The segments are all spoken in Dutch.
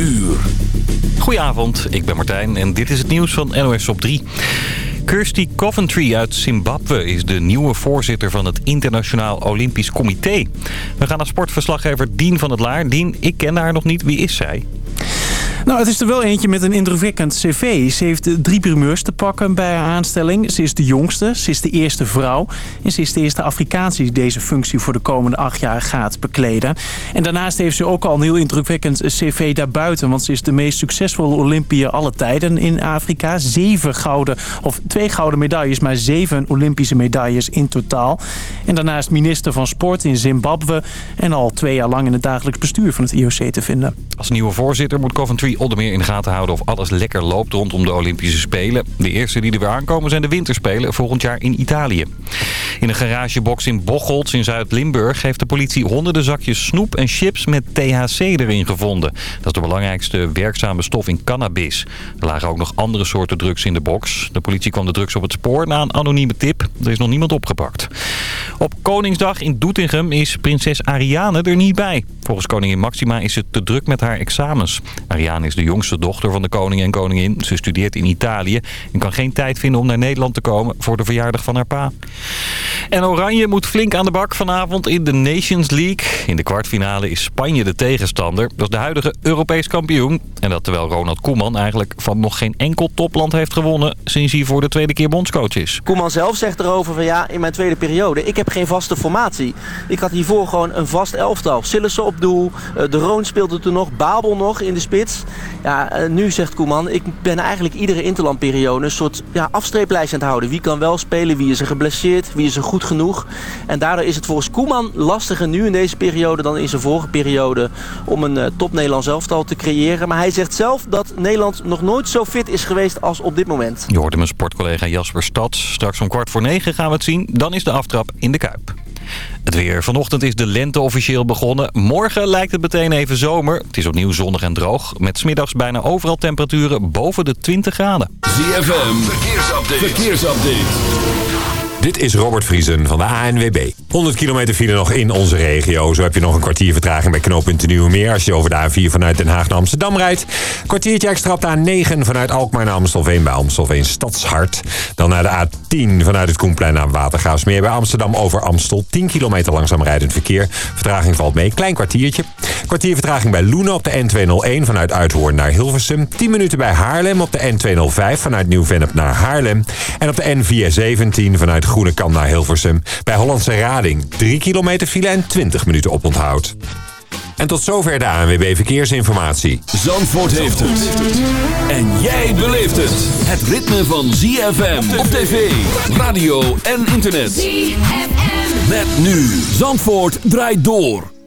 uur. Goedenavond, ik ben Martijn en dit is het nieuws van NOS op 3. Kirsty Coventry uit Zimbabwe is de nieuwe voorzitter van het Internationaal Olympisch Comité. We gaan naar sportverslaggever Dien van het Laar. Dien, ik ken haar nog niet. Wie is zij? Nou, het is er wel eentje met een indrukwekkend cv. Ze heeft drie primeurs te pakken bij haar aanstelling. Ze is de jongste, ze is de eerste vrouw... en ze is de eerste Afrikaanse die deze functie voor de komende acht jaar gaat bekleden. En daarnaast heeft ze ook al een heel indrukwekkend cv daarbuiten... want ze is de meest succesvolle Olympiër alle tijden in Afrika. Zeven gouden, of twee gouden medailles, maar zeven Olympische medailles in totaal. En daarnaast minister van Sport in Zimbabwe... en al twee jaar lang in het dagelijks bestuur van het IOC te vinden. Als nieuwe voorzitter moet Coventry meer in de gaten houden of alles lekker loopt rondom de Olympische Spelen. De eerste die er weer aankomen zijn de winterspelen volgend jaar in Italië. In een garagebox in Bocholt in Zuid-Limburg heeft de politie honderden zakjes snoep en chips met THC erin gevonden. Dat is de belangrijkste werkzame stof in cannabis. Er lagen ook nog andere soorten drugs in de box. De politie kwam de drugs op het spoor na een anonieme tip. Er is nog niemand opgepakt. Op Koningsdag in Doetinchem is prinses Ariane er niet bij. Volgens koningin Maxima is het te druk met haar examens. Ariane is de jongste dochter van de koning en koningin. Ze studeert in Italië en kan geen tijd vinden om naar Nederland te komen voor de verjaardag van haar pa. En Oranje moet flink aan de bak vanavond in de Nations League. In de kwartfinale is Spanje de tegenstander. Dat is de huidige Europees kampioen. En dat terwijl Ronald Koeman eigenlijk van nog geen enkel topland heeft gewonnen... sinds hij voor de tweede keer bondscoach is. Koeman zelf zegt erover van ja, in mijn tweede periode... ik heb geen vaste formatie. Ik had hiervoor gewoon een vast elftal. Sillissen op doel, eh, de Roon speelde toen nog, Babel nog in de spits. Ja, eh, nu zegt Koeman, ik ben eigenlijk iedere interlandperiode... een soort ja, afstreeplijst aan het houden. Wie kan wel spelen, wie is er geblesseerd, wie is er goed genoeg. En daardoor is het volgens Koeman lastiger nu in deze periode... dan in zijn vorige periode om een uh, top Nederlands elftal te creëren. Maar hij zegt zelf dat Nederland nog nooit zo fit is geweest als op dit moment. Je hoorde mijn sportcollega Jasper Stad. Straks om kwart voor negen gaan we het zien. Dan is de aftrap in de Kuip. Het weer. Vanochtend is de lente officieel begonnen. Morgen lijkt het meteen even zomer. Het is opnieuw zonnig en droog. Met smiddags bijna overal temperaturen boven de 20 graden. ZFM. Verkeersupdate. Verkeersupdate. Dit is Robert Vriesen van de ANWB. 100 kilometer file nog in onze regio. Zo heb je nog een kwartier vertraging bij knooppunt Nieuwemeer... als je over de A4 vanuit Den Haag naar Amsterdam rijdt. Kwartiertje extra op de A9 vanuit Alkmaar naar Amstelveen... bij Amstelveen Stadshart. Dan naar de A10 vanuit het Koenplein naar Watergraafsmeer... bij Amsterdam over Amstel. 10 kilometer langzaam rijdend verkeer. Vertraging valt mee. Klein kwartiertje. Kwartier vertraging bij Loenen op de N201 vanuit Uithoorn naar Hilversum. 10 minuten bij Haarlem op de N205 vanuit Nieuw-Vennep naar Haarlem. En op de N417 vanuit Groene Kan naar Hilversum. Bij Hollandse Rading 3 kilometer file en 20 minuten oponthoud. En tot zover de ANWB Verkeersinformatie. Zandvoort heeft het. En jij beleeft het. Het ritme van ZFM op tv, radio en internet. ZFM. Met nu. Zandvoort draait door.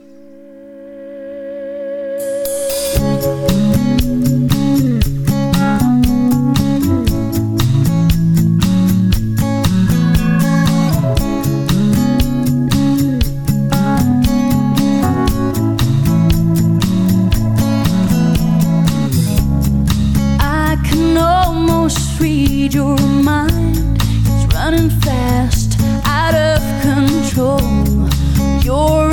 Your mind. It's running fast, out of control. You're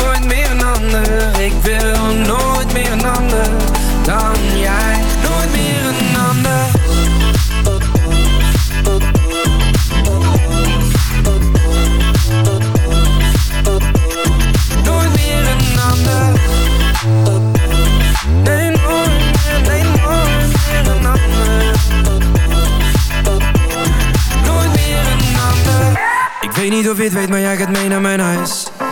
Nooit meer een ander. Ik wil nooit meer een ander Dan jij. Nooit meer een ander. Nooit meer een ander. Nee, nooit meer, nee, nooit meer een ander. Nooit meer een ander. Ik weet niet of je het weet, maar jij gaat mee naar mijn huis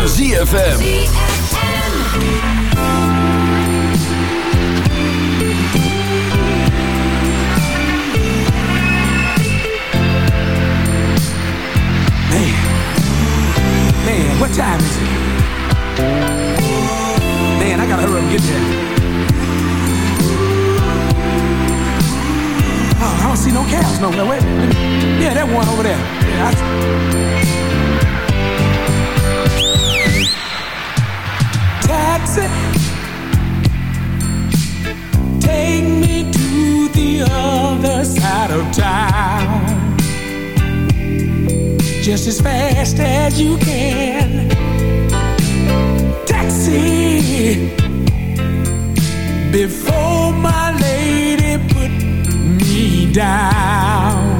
van ZFM. Man, what time is it? Man, I gotta hurry up and get there. Oh, I don't see no cabs no. Wait, yeah, that one over there. Yeah, I... just as fast as you can. Taxi, before my lady put me down.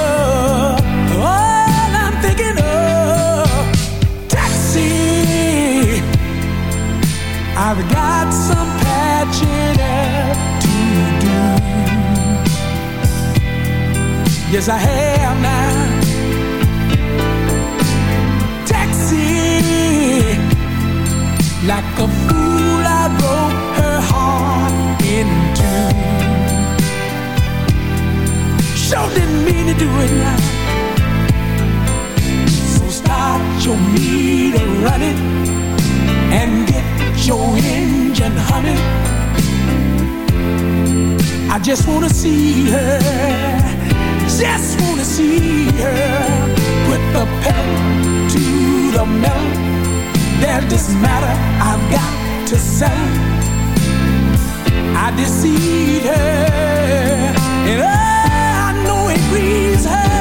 I've got some patching up to do. Yes, I have now. Taxi, like a fool, I broke her heart in two. Sure didn't mean to do it now. So start your meter running and your engine humming. I just wanna see her just wanna see her put the pedal to the metal. There's this matter I've got to say. I deceived her, and oh, I know it grieves her.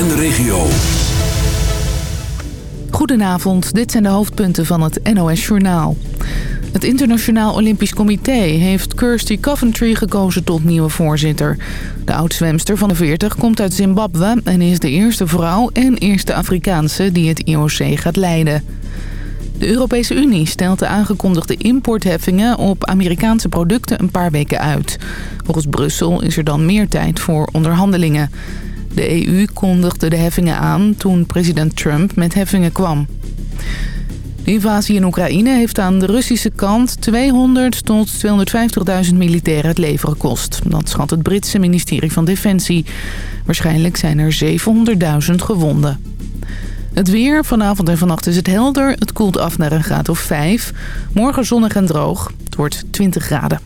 En de regio. Goedenavond, dit zijn de hoofdpunten van het NOS-journaal. Het Internationaal Olympisch Comité heeft Kirsty Coventry gekozen tot nieuwe voorzitter. De oud-zwemster van de 40 komt uit Zimbabwe en is de eerste vrouw en eerste Afrikaanse die het IOC gaat leiden. De Europese Unie stelt de aangekondigde importheffingen op Amerikaanse producten een paar weken uit. Volgens Brussel is er dan meer tijd voor onderhandelingen. De EU kondigde de heffingen aan toen president Trump met heffingen kwam. De invasie in Oekraïne heeft aan de Russische kant 200 tot 250.000 militairen het leven gekost. Dat schat het Britse ministerie van Defensie. Waarschijnlijk zijn er 700.000 gewonden. Het weer, vanavond en vannacht is het helder. Het koelt af naar een graad of 5. Morgen zonnig en droog. Het wordt 20 graden.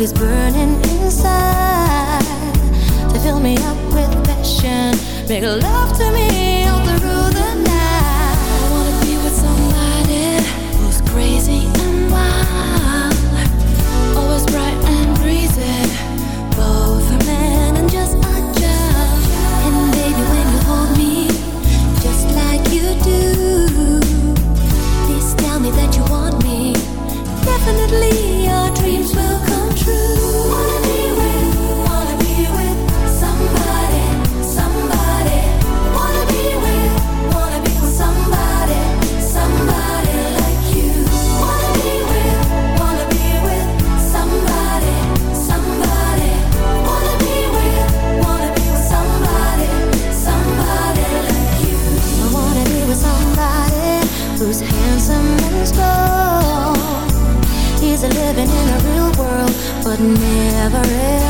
what is burning inside. to fill me up with passion, make love to me all through the night. would never ever